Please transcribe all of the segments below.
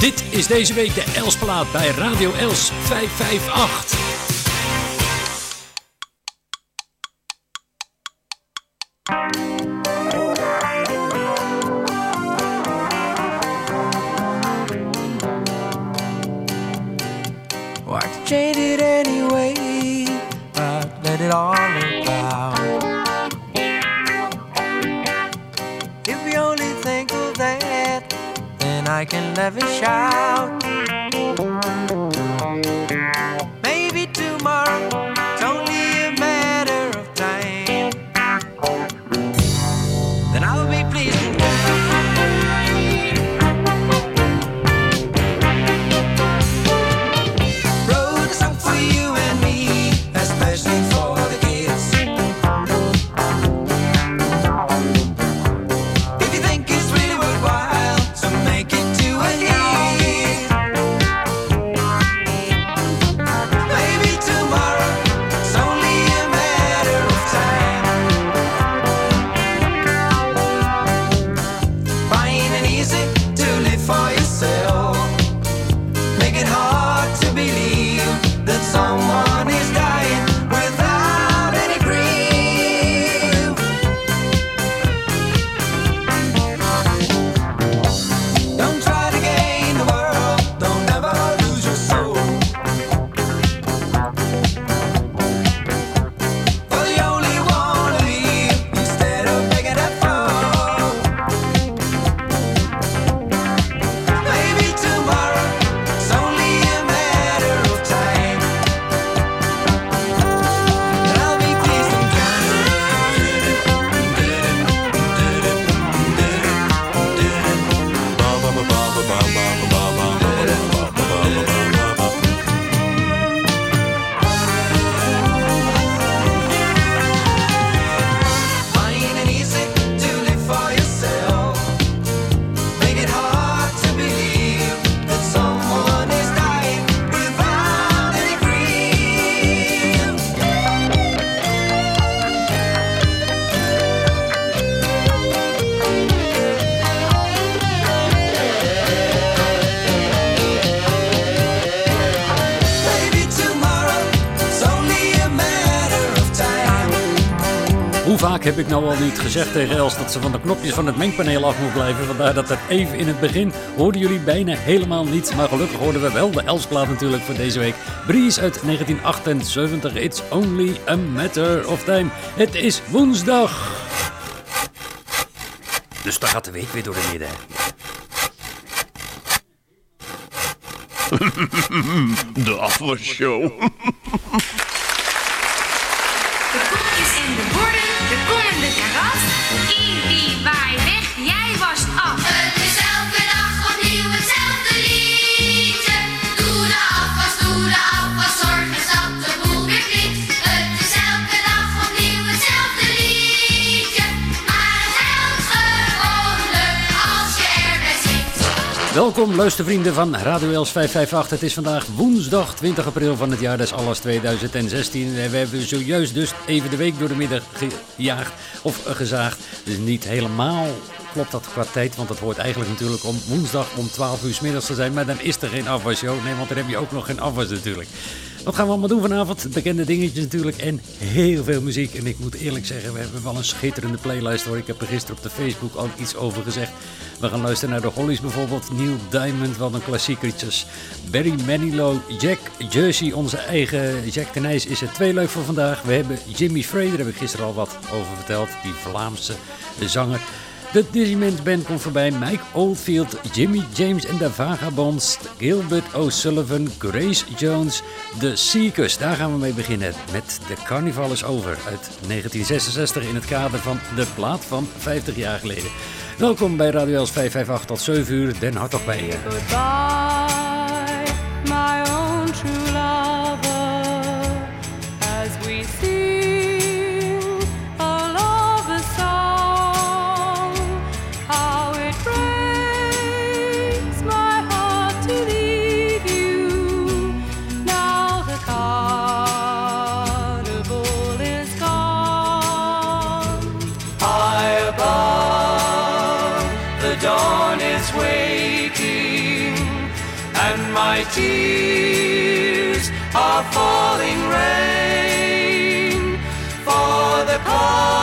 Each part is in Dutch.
Dit is deze week de Elsplaat bij Radio Els 558. Ik nou al niet gezegd tegen Els dat ze van de knopjes van het mengpaneel af moet blijven? Vandaar dat er even in het begin hoorden jullie bijna helemaal niets. Maar gelukkig hoorden we wel de Elsplaat natuurlijk voor deze week. Breeze uit 1978. It's only a matter of time. Het is woensdag. Dus dan gaat de week weer door de midden. De afwasshow. Welkom luistervrienden van Radio Els 558. Het is vandaag woensdag 20 april van het jaar des alles 2016. En we hebben zojuist dus even de week door de middag gejaagd of gezaagd. Dus niet helemaal klopt dat qua tijd, want het hoort eigenlijk natuurlijk om woensdag om 12 uur 's middags te zijn. Maar dan is er geen afwasshow. Nee, want dan heb je ook nog geen afwas natuurlijk. Wat gaan we allemaal doen vanavond? Bekende dingetjes natuurlijk en heel veel muziek. En ik moet eerlijk zeggen, we hebben wel een schitterende playlist hoor. Ik heb er gisteren op de Facebook al iets over gezegd. We gaan luisteren naar de Hollies bijvoorbeeld. Neil Diamond, wat een klassiekertjes. Barry Manilow, Jack Jersey, onze eigen Jack Tenijs is er twee leuk voor vandaag. We hebben Jimmy Frey, daar heb ik gisteren al wat over verteld. Die Vlaamse zanger. De Digimens Band komt voorbij. Mike Oldfield, Jimmy James en de Vagabonds. Gilbert O'Sullivan, Grace Jones, The Seekers. Daar gaan we mee beginnen met The Carnival is Over uit 1966 in het kader van de plaat van 50 jaar geleden. Welkom bij Radio Els 558 tot 7 uur. Den Hartog bij je. Goodbye, my own true lover, tears are falling rain for the cause.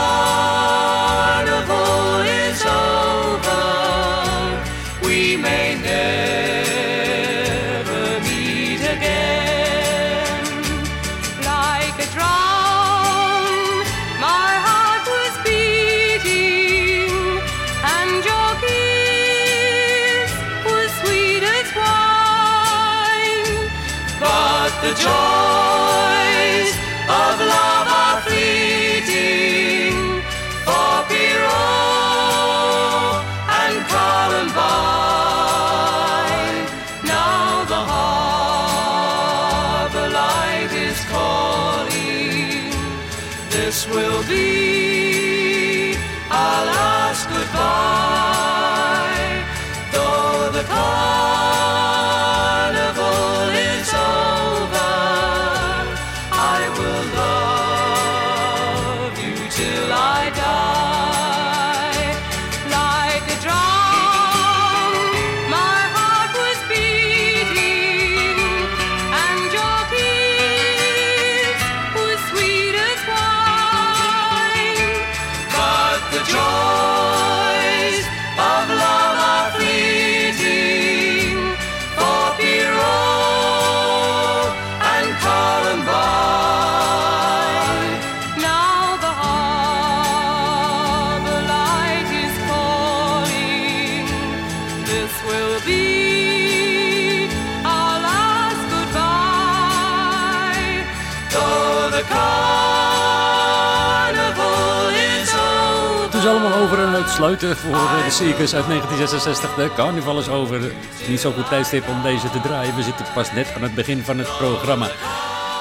sluiten voor eh, de circus uit 1966. De carnaval is over. Niet zo goed tijdstip om deze te draaien. We zitten pas net aan het begin van het programma.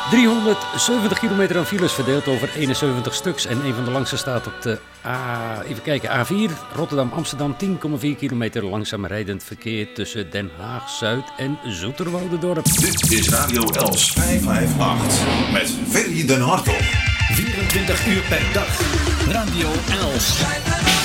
370 kilometer aan files verdeeld over 71 stuks. En een van de langste staat op de A, even kijken, A4 Rotterdam-Amsterdam. 10,4 kilometer langzaam rijdend verkeer tussen Den Haag-Zuid en Zoeterwoude-dorp. Dit is Radio Els 558 met Ferry den Hartel. 24 uur per dag. Radio Els.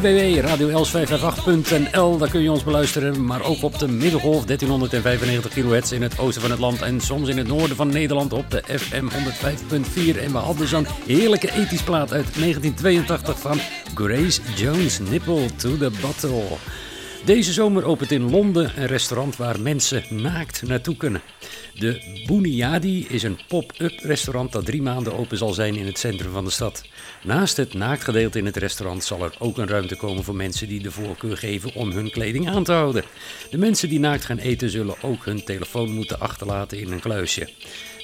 www.radioels558.nl. Daar kun je ons beluisteren, maar ook op de middengolf 1395 kHz in het oosten van het land en soms in het noorden van Nederland op de FM 105.4. En we hadden zo'n heerlijke ethisch plaat uit 1982 van Grace Jones, Nipple to the Bottle. Deze zomer opent in Londen een restaurant waar mensen naakt naartoe kunnen. De Buniadi is een pop-up restaurant dat drie maanden open zal zijn in het centrum van de stad. Naast het naaktgedeelte in het restaurant zal er ook een ruimte komen voor mensen die de voorkeur geven om hun kleding aan te houden. De mensen die naakt gaan eten zullen ook hun telefoon moeten achterlaten in een kluisje.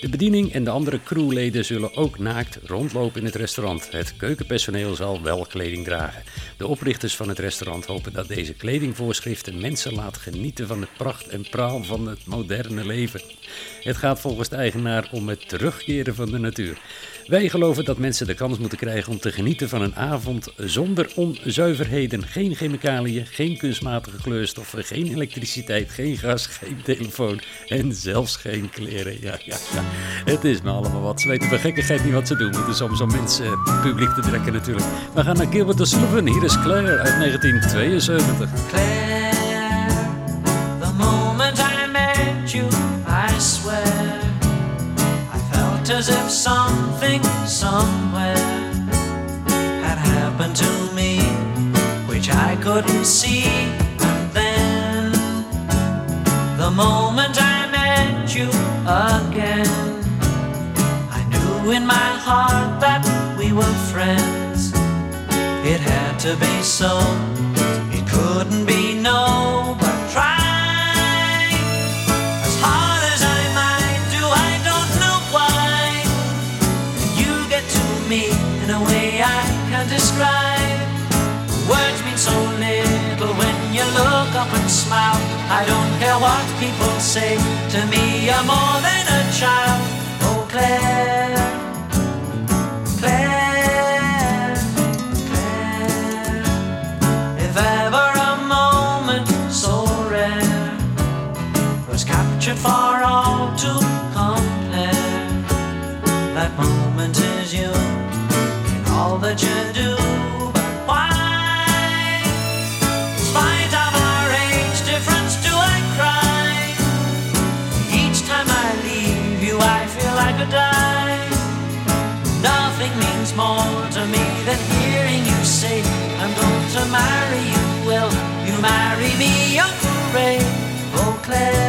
De bediening en de andere crewleden zullen ook naakt rondlopen in het restaurant. Het keukenpersoneel zal wel kleding dragen. De oprichters van het restaurant hopen dat deze kledingvoorschriften mensen laat genieten van de pracht en praal van het moderne leven. Het gaat volgens de eigenaar om het terugkeren van de natuur. Wij geloven dat mensen de kans moeten krijgen om te genieten van een avond zonder onzuiverheden. Geen chemicaliën, geen kunstmatige kleurstoffen, geen elektriciteit, geen gas, geen telefoon en zelfs geen kleren. Ja, ja, ja. Het is me allemaal wat. Ze weten bij gekkigheid niet wat ze doen. Het is om mensen eh, publiek te trekken natuurlijk. We gaan naar Gilbert de Sullivan. Hier is Claire uit 1972. Claire, Felt as if something somewhere had happened to me, which I couldn't see. And then, the moment I met you again, I knew in my heart that we were friends. It had to be so. It couldn't be no, but try smile. I don't care what people say to me. You're more than a child. Oh, Claire, Claire.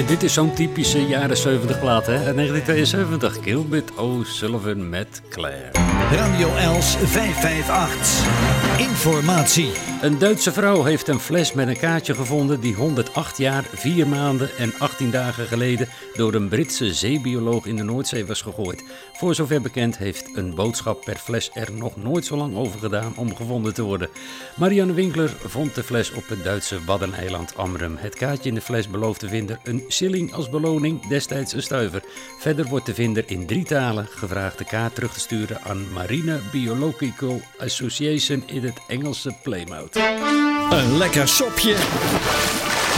En dit is zo'n typische jaren 70 plaat, hè? Uit 1972. Gilbert O'Sullivan met Claire. Radio Els 558. Informatie. Een Duitse vrouw heeft een fles met een kaartje gevonden die 108 jaar, 4 maanden en 18 dagen geleden door een Britse zeebioloog in de Noordzee was gegooid. Voor zover bekend heeft een boodschap per fles er nog nooit zo lang over gedaan om gevonden te worden. Marianne Winkler vond de fles op het Duitse waddeneiland Amrum. Het kaartje in de fles belooft de vinder een shilling als beloning, destijds een stuiver. Verder wordt de vinder in drie talen gevraagd de kaart terug te sturen aan Marine Biological Association in het Engelse Plymouth. Een lekker sopje.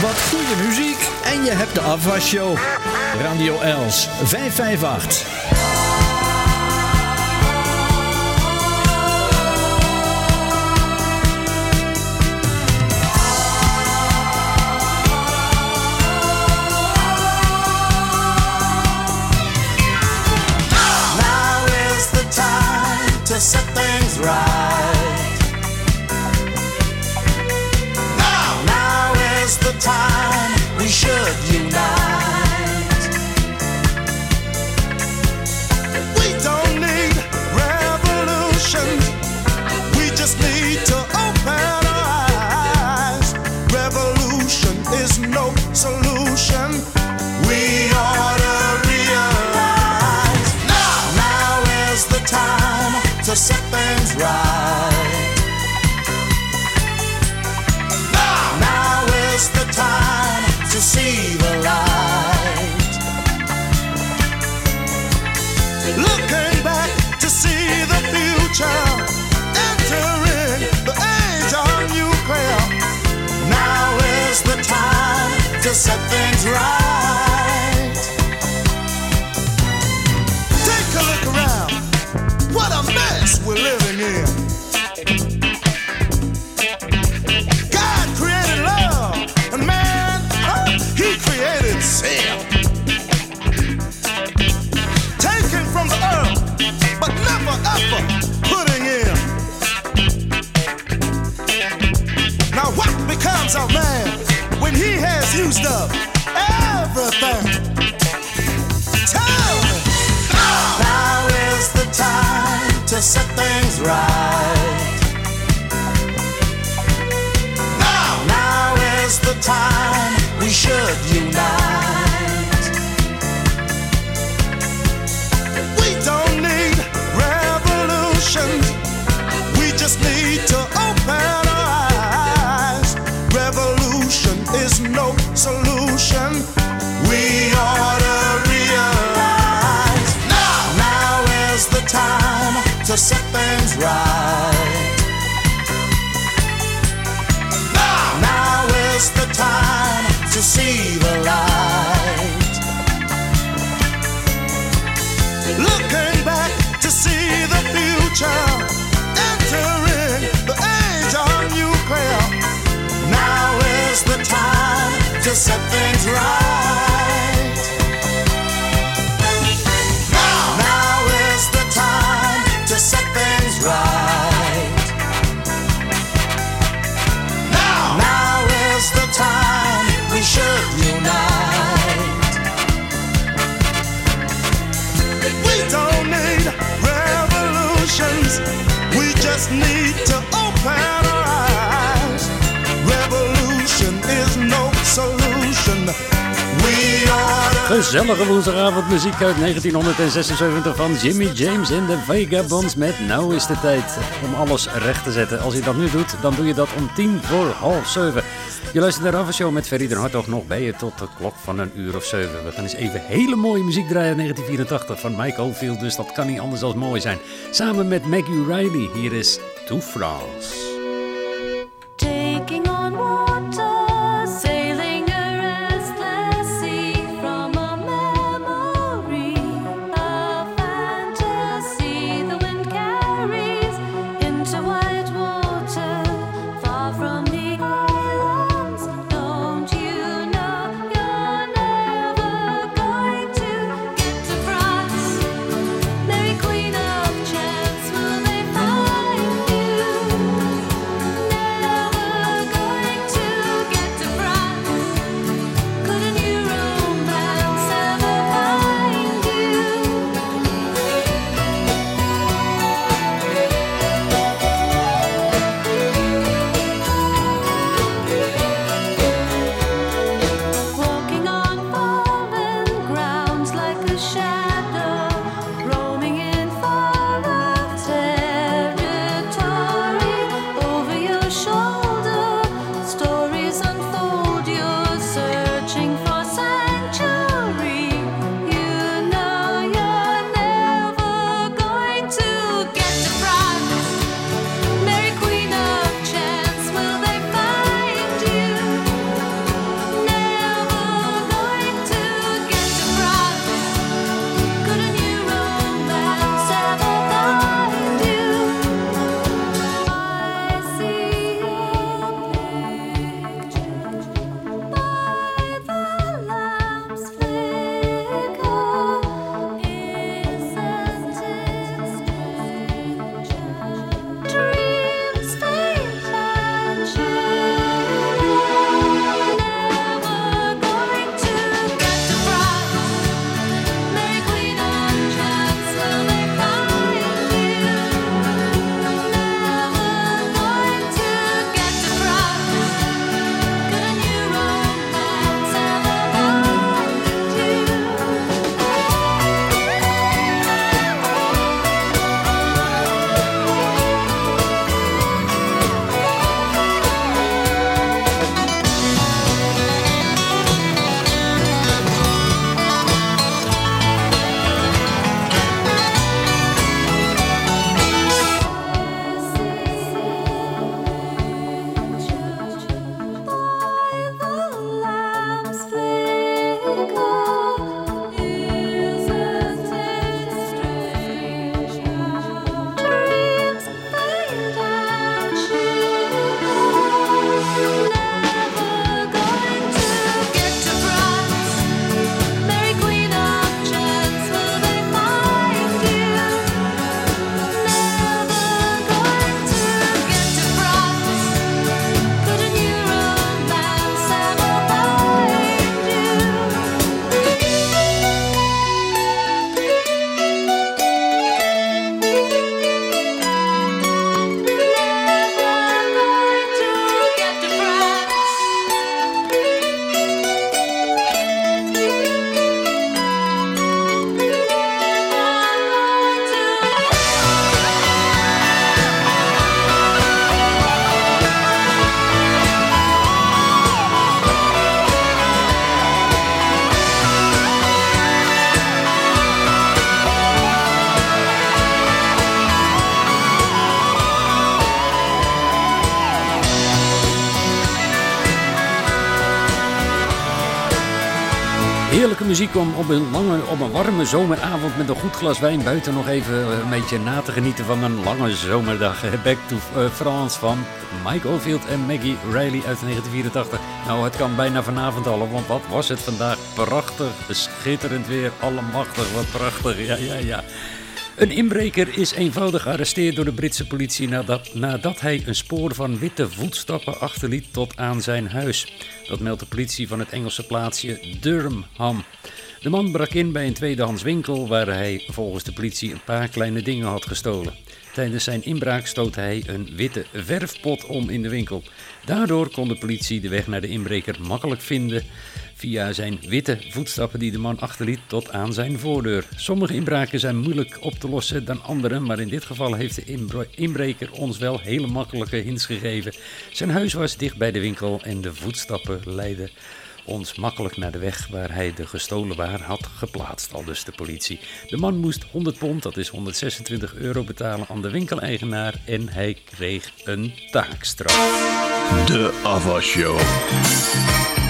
Wat goede muziek. En je hebt de afwasshow. Radio Els 558. to set right. Now, now is the time we should unite. We don't need revolution. We just need to open our eyes. Revolution is no solution. We ought to realize now, now is the time to now is the time to see the light. Looking back to see the future, Gezellige woensdagavond muziek uit 1976 van Jimmy James en de Vagabonds met Nou is de tijd om alles recht te zetten. Als je dat nu doet, dan doe je dat om tien voor half zeven. Je luistert naar de Show met Ferry den Hartog nog bij je tot de klok van een uur of zeven. We gaan eens even hele mooie muziek draaien uit 1984 van Mike Oldfield, dus dat kan niet anders dan mooi zijn. Samen met Maggie Riley, hier is To France. Muziek om op een, lange, op een warme zomeravond met een goed glas wijn buiten nog even een beetje na te genieten van een lange zomerdag. Back to eh, France van Mike Oldfield en Maggie Riley uit 1984. Nou, het kan bijna vanavond al, want wat was het vandaag prachtig, schitterend weer, allemachtig, wat prachtig, ja, ja, ja. Een inbreker is eenvoudig gearresteerd door de Britse politie nadat, nadat hij een spoor van witte voetstappen achterliet tot aan zijn huis. Dat meldt de politie van het Engelse plaatsje Durham. De man brak in bij een tweedehands winkel waar hij volgens de politie een paar kleine dingen had gestolen. Tijdens zijn inbraak stootte hij een witte verfpot om in de winkel. Daardoor kon de politie de weg naar de inbreker makkelijk vinden via zijn witte voetstappen die de man achterliet tot aan zijn voordeur. Sommige inbraken zijn moeilijk op te lossen dan andere, maar in dit geval heeft de inbreker ons wel hele makkelijke hints gegeven. Zijn huis was dicht bij de winkel en de voetstappen leidden ons makkelijk naar de weg waar hij de gestolen waar had geplaatst, al dus de politie. De man moest 100 pond, dat is 126 euro, betalen aan de winkeleigenaar en hij kreeg een taakstraf. De afwasshow. think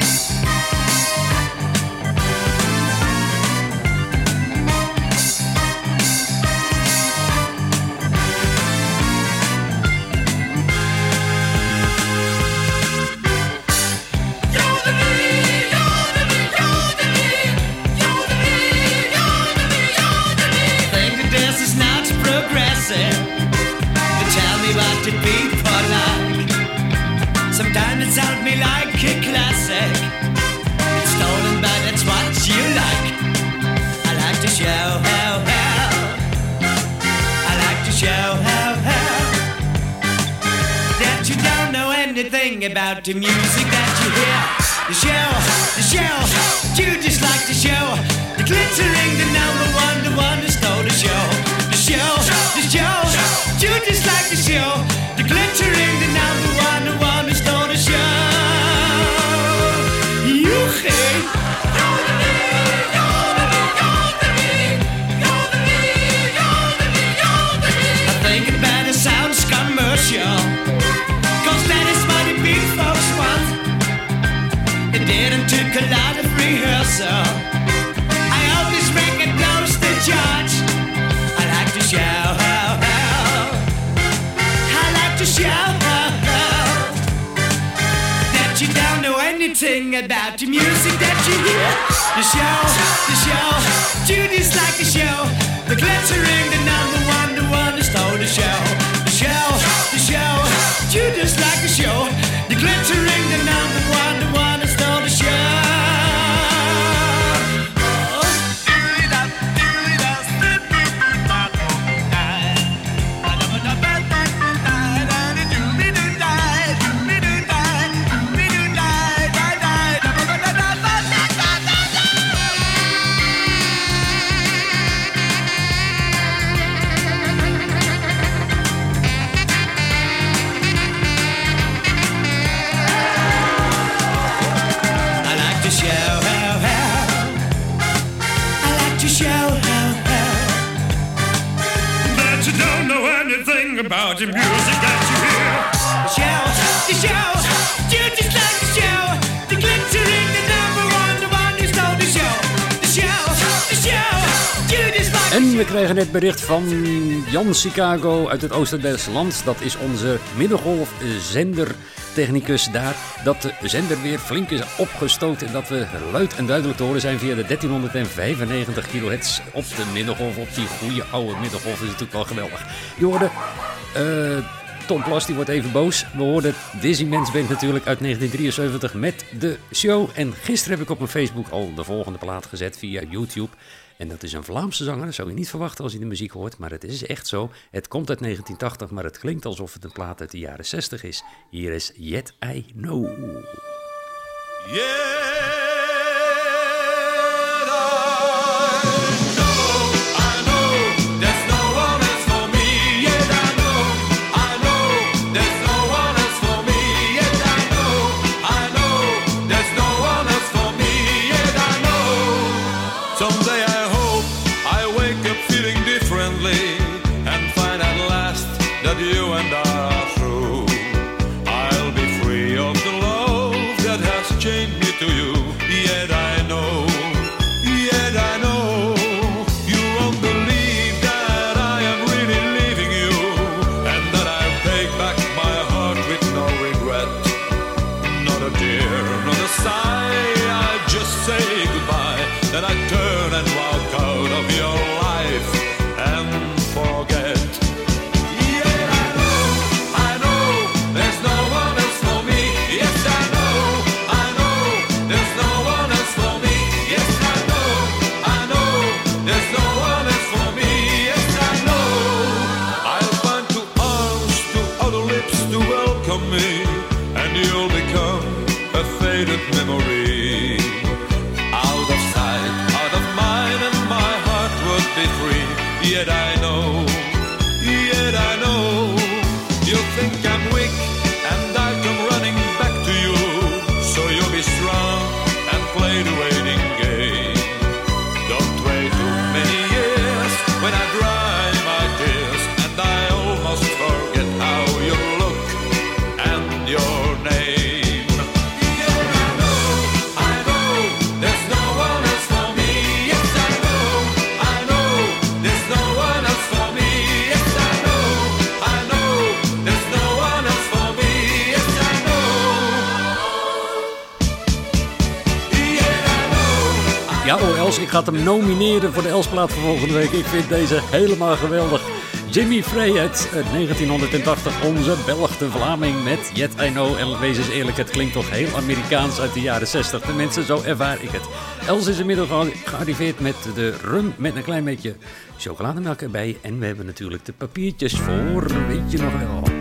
about the music that you hear. The show, the show, you just like the show. The glittering, the number one, the one who stole the show. The show, the show, you just like the show. The glittering, the number rehearsal. I always close to judge. I like to how. I like to how. That you don't know anything about the music that you hear. The show, the show, just like the show. The glittering, the number one, the one who stole the show. The show, the show, just like the show. The glittering, Jim Buren. En we krijgen net bericht van Jan Chicago uit het oosten des lands. Dat is onze middengolfzender technicus daar. Dat de zender weer flink is opgestoten. En dat we luid en duidelijk te horen zijn via de 1395 kHz op de middengolf. Op die goede oude middengolf. Is natuurlijk wel geweldig. Je hoorde... eh, Tom Plas die wordt even boos. We hoorden Dizzy Band natuurlijk uit 1973 met de show. En gisteren heb ik op mijn Facebook al de volgende plaat gezet via YouTube. En dat is een Vlaamse zanger, dat zou je niet verwachten als je de muziek hoort. Maar het is echt zo. Het komt uit 1980, maar het klinkt alsof het een plaat uit de jaren 60 is. Hier is Yet I Know. Someday hem nomineren voor de Elsplaat van volgende week. Ik vind deze helemaal geweldig. Jimmy Frey uit eh, 1980, onze Belg de Vlaming met Yet I Know. En wees eens eerlijk, het klinkt toch heel Amerikaans uit de jaren 60. Tenminste, zo ervaar ik het. Els is inmiddels gear- gearriveerd met de rum met een klein beetje chocolademelk erbij. En we hebben natuurlijk de papiertjes voor, weet je nog wel.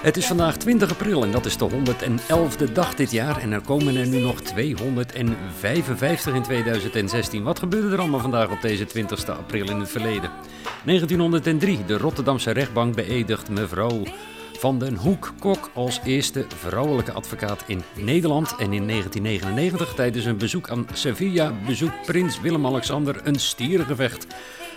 Het is vandaag 20 april en dat is de 111e dag dit jaar. En er komen er nu nog 255 in 2016. Wat gebeurde er allemaal vandaag op deze 20 april in het verleden? 1903, de Rotterdamse rechtbank beëdigt mevrouw van den Hoek Kok als eerste vrouwelijke advocaat in Nederland. En in 1999, tijdens een bezoek aan Sevilla, bezoekt prins Willem-Alexander een stierengevecht.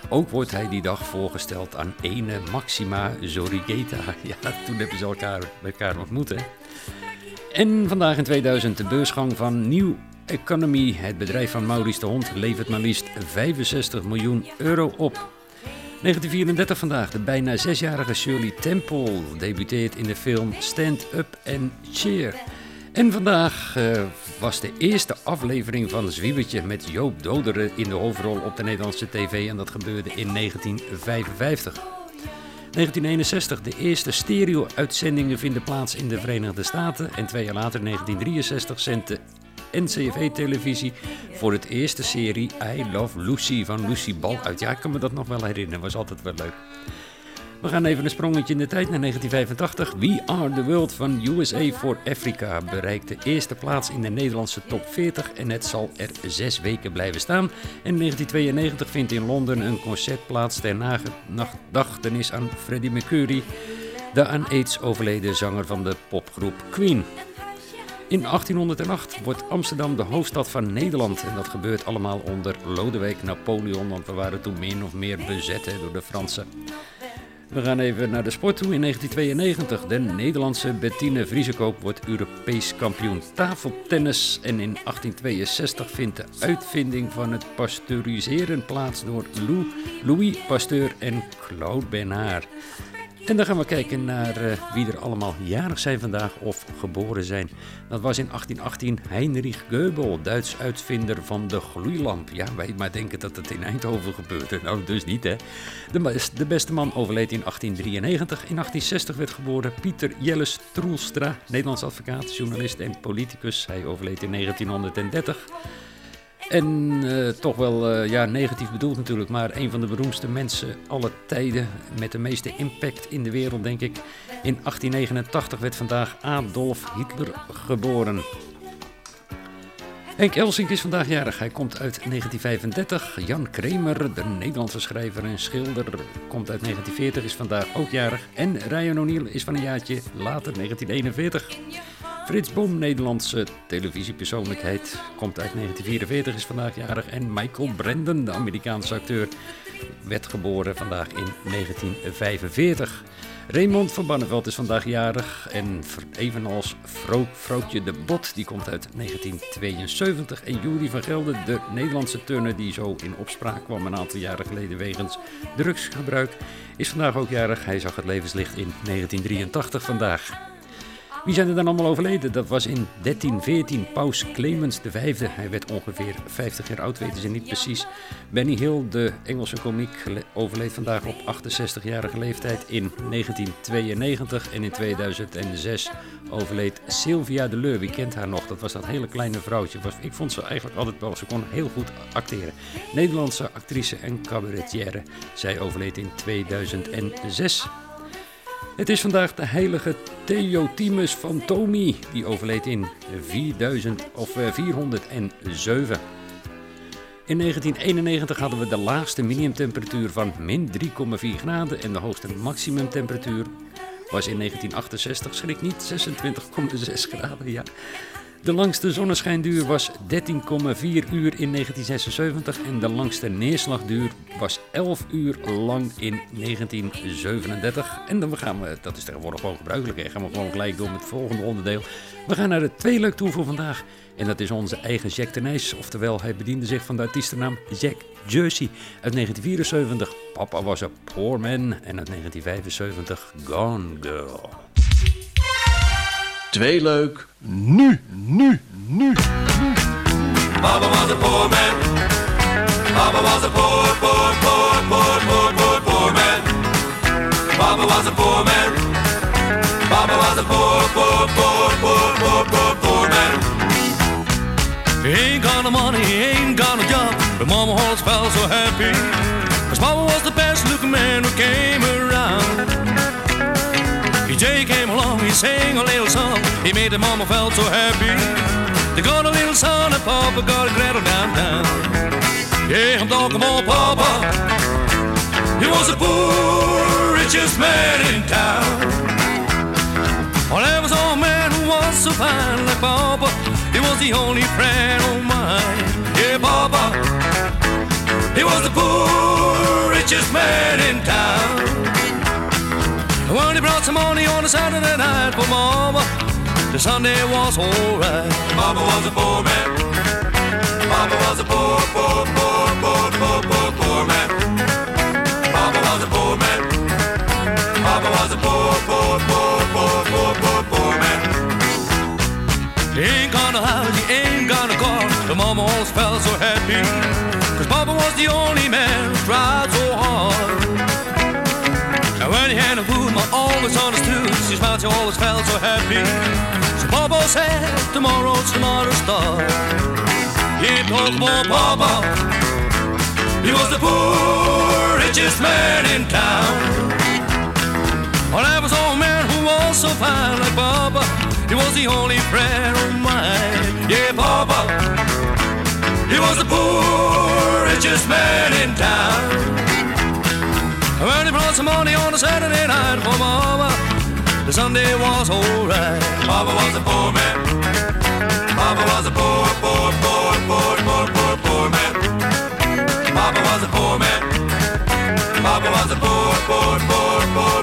Ook wordt hij die dag voorgesteld aan ene Maxima Zorigeta. Ja, toen hebben ze elkaar, elkaar ontmoet, hè. En vandaag in 2000 de beursgang van New Economy. Het bedrijf van Maurice de Hond levert maar liefst 65 miljoen euro op. 1934 vandaag. De bijna zesjarige Shirley Temple debuteert in de film Stand Up and Cheer. En vandaag eh, was de eerste aflevering van Zwiebertje met Joop Doderen in de hoofdrol op de Nederlandse tv. En dat gebeurde in 1955. 1961, de eerste stereo-uitzendingen vinden plaats in de Verenigde Staten. En twee jaar later, 1963, zendt de NCV-televisie voor het eerste serie I Love Lucy van Lucy Bal uit. Ja, ik kan me dat nog wel herinneren, was altijd wel leuk. We gaan even een sprongetje in de tijd naar 1985. We Are The World van USA for Africa bereikt de eerste plaats in de Nederlandse top 40 en het zal er zes weken blijven staan. En 1992 vindt in Londen een concert plaats ter nagedachtenis aan Freddie Mercury, de aan AIDS overleden zanger van de popgroep Queen. In 1808 wordt Amsterdam de hoofdstad van Nederland. En dat gebeurt allemaal onder Lodewijk Napoleon, want we waren toen min of meer bezet door de Fransen. We gaan even naar de sport toe. In 1992, de Nederlandse Bettine Vriesekoop wordt Europees kampioen tafeltennis. En in 1862 vindt de uitvinding van het pasteuriseren plaats door Lou, Louis Pasteur en Claude Bernard. En dan gaan we kijken naar eh, wie er allemaal jarig zijn vandaag of geboren zijn. Dat was in 1818 Heinrich Goebel, Duits uitvinder van de gloeilamp. Ja, wij maar denken dat het in Eindhoven gebeurde. Nou, dus niet hè. De, de beste man overleed in 1893. In 1860 werd geboren Pieter Jelles Troelstra, Nederlands advocaat, journalist en politicus. Hij overleed in 1930. En eh, toch wel eh, ja, negatief bedoeld natuurlijk, maar een van de beroemdste mensen aller tijden met de meeste impact in de wereld, denk ik. In 1889 werd vandaag Adolf Hitler geboren. Henk Elsink is vandaag jarig. Hij komt uit 1935. Jan Kramer, de Nederlandse schrijver en schilder, komt uit 1940, is vandaag ook jarig. En Ryan O'Neill is van een jaartje later, 1941. Frits Boom, Nederlandse televisiepersoonlijkheid, komt uit 1944, is vandaag jarig. En Michael Brandon, de Amerikaanse acteur, werd geboren vandaag in 1945. Raymond van Banneveld is vandaag jarig. En evenals Vro Vrouwtje de Bot, die komt uit 1972. En Jury van Gelder, de Nederlandse turner die zo in opspraak kwam een aantal jaren geleden wegens drugsgebruik, is vandaag ook jarig. Hij zag het levenslicht in 1983 vandaag. Wie zijn er dan allemaal overleden? Dat was in 1314 Paus Clemens V. Hij werd ongeveer 50 jaar oud, weten ze niet precies. Benny Hill, de Engelse komiek, overleed vandaag op 68-jarige leeftijd in 1992. En in 2006 overleed Sylvia de Leur. Wie kent haar nog? Dat was dat hele kleine vrouwtje. Ik vond ze eigenlijk altijd wel, ze kon heel goed acteren. Nederlandse actrice en cabaretière. Zij overleed in 2006. Het is vandaag de heilige Theotimus van Tomi. Die overleed in 4000 of eh, 407. In 1991 hadden we de laagste minimumtemperatuur van min 3,4 graden en de hoogste maximumtemperatuur was in 1968, schrik niet, 26,6 graden. Ja. De langste zonneschijnduur was 13,4 uur in 1976 en de langste neerslagduur was 11 uur lang in 1937. En dan gaan we, dat is tegenwoordig gewoon gebruikelijk, hè, gaan we gewoon gelijk door met het volgende onderdeel. We gaan naar het tweeluik toe voor vandaag. En dat is onze eigen Jack Tenijs, oftewel hij bediende zich van de artiestennaam Jack Jersey uit 1974. Papa was a poor man en uit 1975 Gone Girl. Tweeluik, nu, nu, nu. Papa was a poor man. Papa was a poor, poor, poor, poor, poor, poor, poor man. Papa was a poor man. Papa was a poor, poor, poor, poor, poor, poor, poor man. He ain't got no money, he ain't got no job, but Mama always felt so happy. Cause Papa was the best looking man who came around. Sang a little song, he made the Mama felt so happy. They got a little son and Papa got a Gretel downtown. Yeah, I'm talking about Papa. He was the poor, richest man in town. Well, there was a man who was so fine like Papa. He was the only friend of mine. Yeah, Papa. He was the poor, richest man in town. He brought some money on a Saturday night for Mama, the Sunday was alright. Papa was a poor man. Papa was a poor, poor, poor, poor, poor, poor, poor man. Papa was a poor man. Papa was a poor, poor, poor, poor, poor, poor, poor man. He ain't got a house, he ain't got a car. The mama always felt so happy. Cause Papa was the only man who tried so hard. And when he had no food, She smiled, she always felt so happy. So Papa said, tomorrow's another star. He about Papa. He was the poor, richest man in town. Well, I was old man who was so fine like Papa. He was the only friend of mine. Yeah, Papa. He was the poor, richest man in town. When he brought some money on a Saturday night for Mama, the Sunday was alright. Papa was a poor man. Papa was a poor, poor, poor, poor, poor, poor, poor man. Papa was a poor man. Papa was a poor, poor, poor, poor,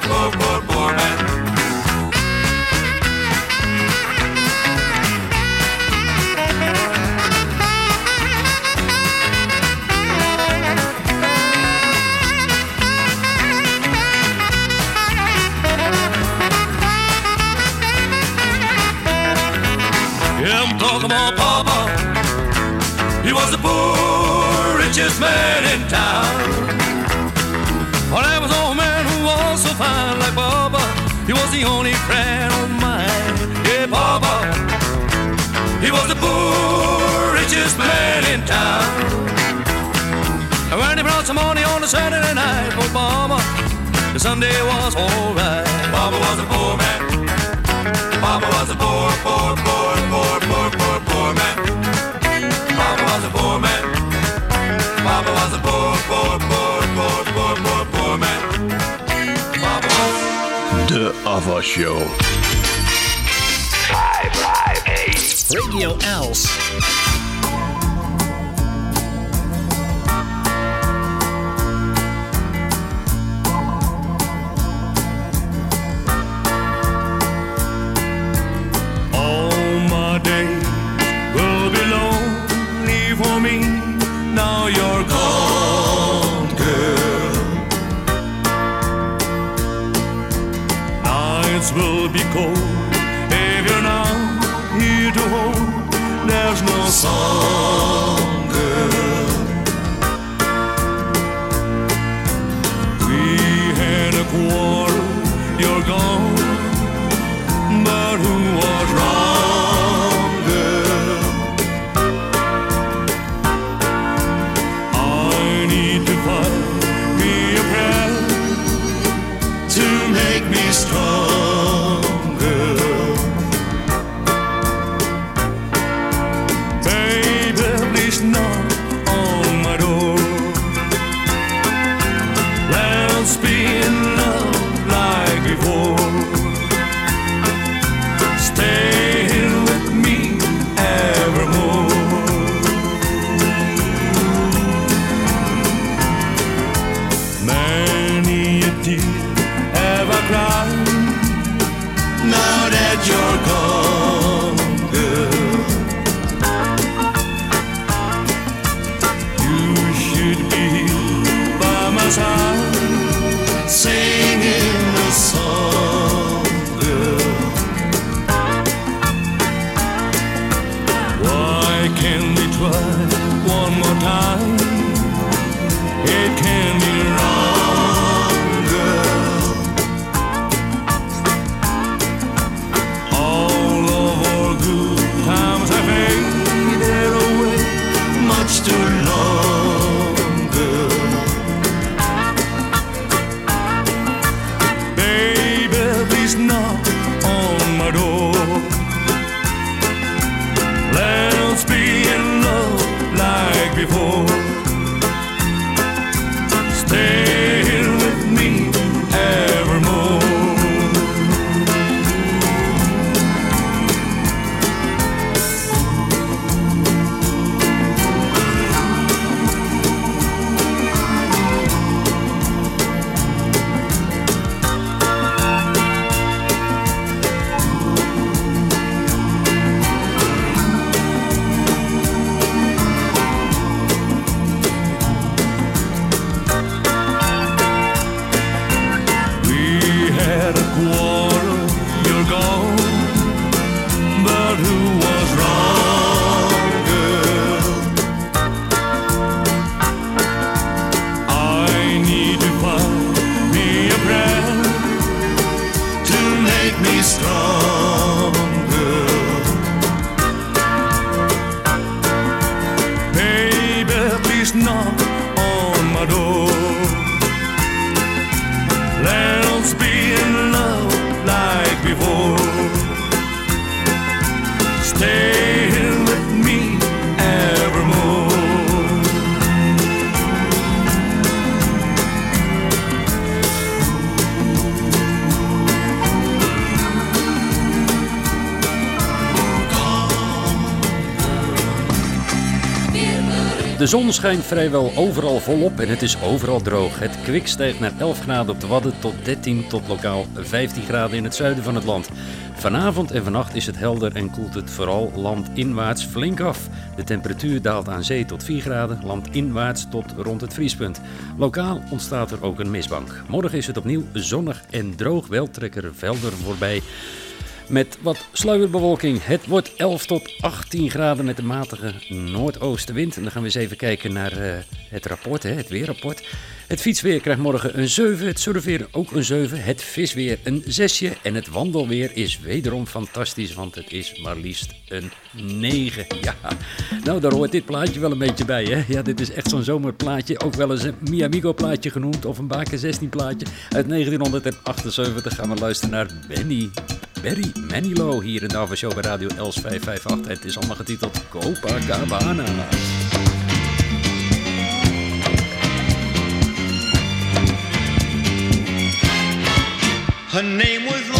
was the poor, richest man in town. Well, there was old man who was so fine like Papa. He was the only friend of mine. Yeah, Papa. He was the poor, richest man in town. And when he brought some money on a Saturday night for Mama, the Sunday was alright. Papa was a poor man. Papa was a poor, poor, poor, poor, poor, poor, poor, poor, poor, poor man. Papa De Ava Show. 558 Radio Els. De zon schijnt vrijwel overal volop en het is overal droog. Het kwik stijgt naar 11 graden op de Wadden tot 13 tot lokaal 15 graden in het zuiden van het land. Vanavond en vannacht is het helder en koelt het vooral landinwaarts flink af. De temperatuur daalt aan zee tot 4 graden, landinwaarts tot rond het vriespunt. Lokaal ontstaat er ook een mistbank. Morgen is het opnieuw zonnig en droog, wel trekken velden voorbij. Met wat sluierbewolking. Het wordt 11 tot 18 graden met een matige noordoostenwind. En dan gaan we eens even kijken naar eh, het rapport, hè, het weerrapport. Het fietsweer krijgt morgen een 7, het surfweer ook een 7, het visweer een 6 en het wandelweer is wederom fantastisch, want het is maar liefst een 9. Ja, nou daar hoort dit plaatje wel een beetje bij, hè. Ja, dit is echt zo'n zomerplaatje, ook wel eens een Miamigo plaatje genoemd of een Baken 16 plaatje. Uit 1978 gaan we luisteren naar Benny Barry Manilow hier in de Ava Show bij Radio Els 558. Het is allemaal getiteld Copacabana. Her name was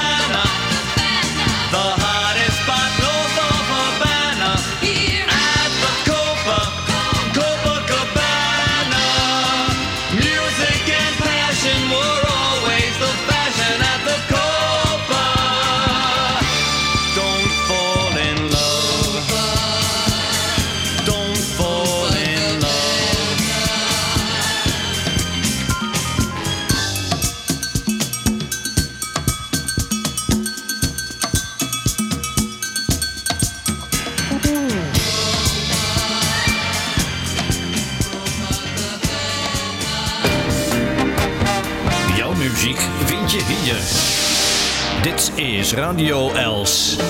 Radio Els.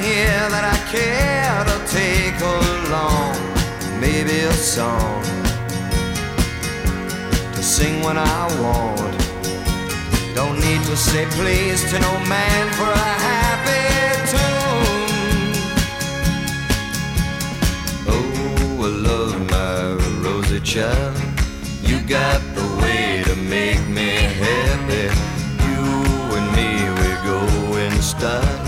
Here that I care to take along. Maybe a song to sing when I want. Don't need to say please to no man for a happy tune. Oh, I love my Rosie child. You got the way to make me happy. You and me, we go in style.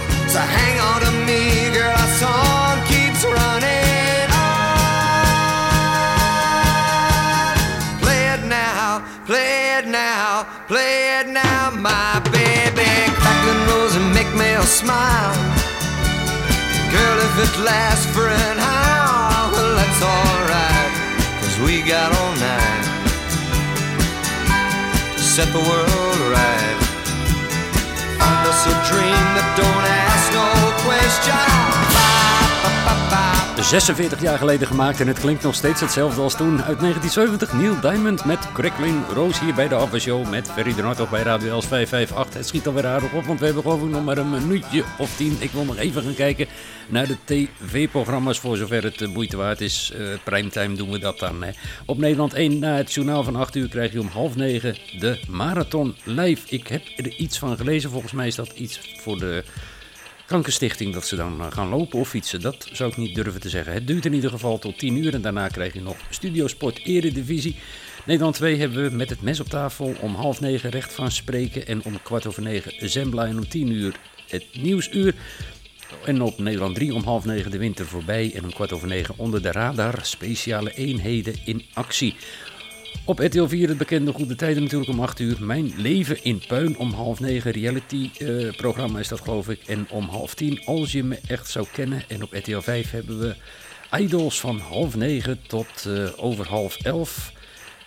So hang on to me, girl, our song keeps running on. Play it now, play it now, play it now, my baby. Crack the and make me smile. Girl, if it lasts for an hour, well, that's alright. Cause we got all night to set the world right. Us a dream that don't ask no question. Ba, ba, ba, ba. 46 jaar geleden gemaakt en het klinkt nog steeds hetzelfde als toen. Uit 1970, Neil Diamond met Crackling Rose hier bij de Show met Ferry de Noord bij Radio Els 558. Het schiet alweer aardig op, want we hebben geloof ik nog maar een minuutje of tien. Ik wil nog even gaan kijken naar de tv-programma's voor zover het de moeite waard is. Eh primetime doen we dat dan. Hè. Op Nederland 1 na het journaal van 8 uur krijg je om half negen de Marathon Live. Ik heb er iets van gelezen, volgens mij is dat iets voor de... Kankerstichting dat ze dan eh, gaan lopen of fietsen, dat zou ik niet durven te zeggen. Het duurt in ieder geval tot 10 uur en daarna krijg je nog Studiosport Eredivisie. Nederland 2 hebben we met het mes op tafel om half negen recht van spreken en om kwart over negen Zembla en om 10 uur het nieuwsuur. En op Nederland 3 om half negen de winter voorbij en om kwart over negen onder de radar speciale eenheden in actie. Op RTL 4 het bekende Goede Tijden natuurlijk om 8 uur. Mijn leven in puin om half 9. Reality eh, programma is dat geloof ik. En om half 10 als je me echt zou kennen. En op RTL 5 hebben we Idols van half 9 tot eh, over half 11.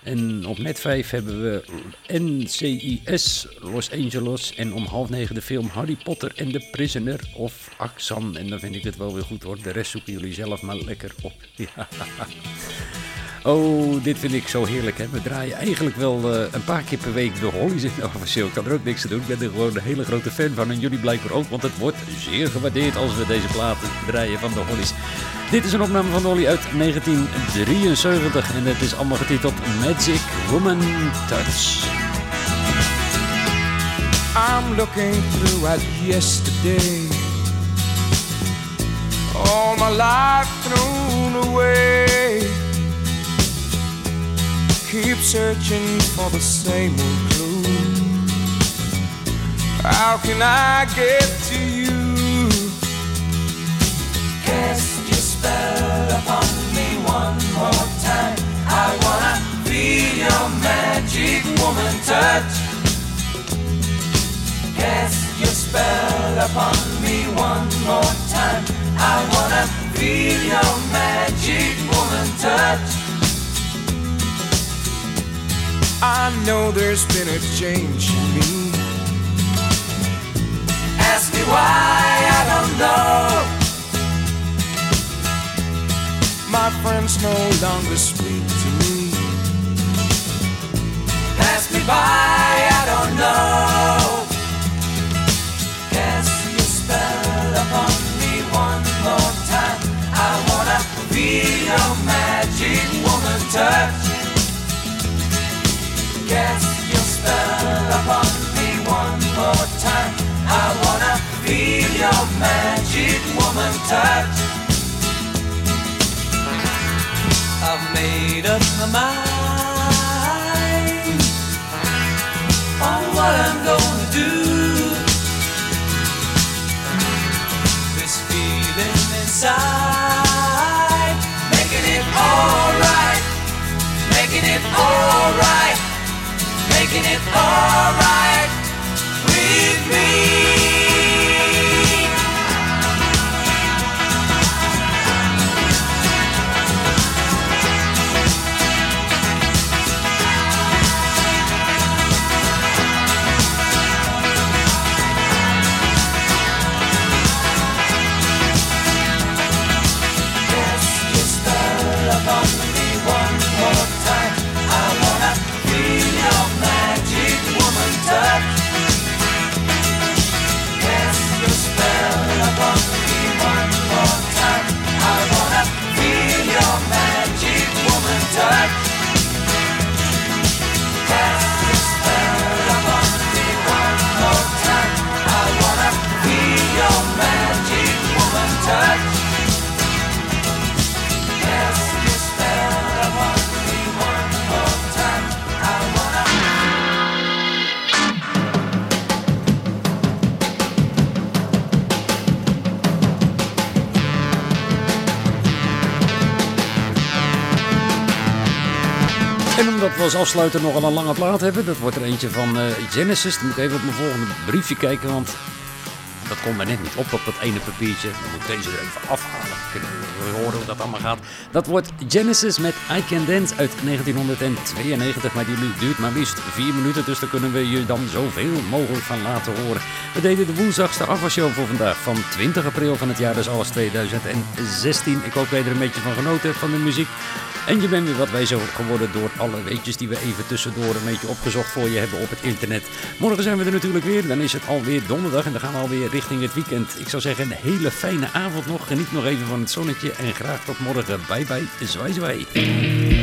En op net 5 hebben we NCIS Los Angeles. En om half 9 de film Harry Potter en The Prisoner of Axan. En dan vind ik het wel weer goed hoor. De rest zoeken jullie zelf maar lekker op. Oh, dit vind ik zo heerlijk. Hè? We draaien eigenlijk wel eh, een paar keer per week de Hollies in officieel. Ik kan er ook niks aan doen. Ik ben er gewoon een hele grote fan van. En jullie blijkbaar ook, want het wordt zeer gewaardeerd als we deze platen draaien van de Hollies. Dit is een opname van Dolly uit 1973 en het is allemaal getiteld Magic Woman Touch. I'm looking through at yesterday. All my life thrown away. Keep searching for the same old clue. How can I get to you? Cast your spell upon me one more time. I wanna feel your magic woman touch. Cast your spell upon me one more time. I wanna feel your magic woman touch. I know there's been a change in me. Ask me why, I don't know. My friends no longer speak to me. Pass me by, I don't know. Cast your spell upon me one more time. I wanna feel your magic woman touch. Your spell upon me one more time. I wanna feel your magic woman. I've made up my mind on what I'm gonna do. This feeling inside, making it alright, making it alright, making it alright with me. Afsluiter nogal een lange plaat hebben. Dat wordt er eentje van eh, Genesis. Dan moet ik even op mijn volgende briefje kijken, want dat komt mij net niet op op dat ene papiertje. Dan moet ik deze er even afhalen. Kunnen we horen hoe dat allemaal gaat. Dat wordt Genesis met I Can Dance uit 1992. Maar die duurt maar liefst vier minuten, dus daar kunnen we je dan zoveel mogelijk van laten horen. We deden de woensdagste afwasshow voor vandaag van 20 april van het jaar, dus alles 2016. Ik hoop dat je er een beetje van genoten hebt van de muziek. En je bent weer wat wijzer geworden door alle weetjes die we even tussendoor een beetje opgezocht voor je hebben op het internet. Morgen zijn we er natuurlijk weer. Dan is het alweer donderdag en dan gaan we alweer richting het weekend. Ik zou zeggen een hele fijne avond nog. Geniet nog even van het zonnetje en graag tot morgen. Bye bye. Zwaai.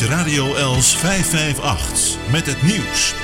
Radio Els 558 met het nieuws.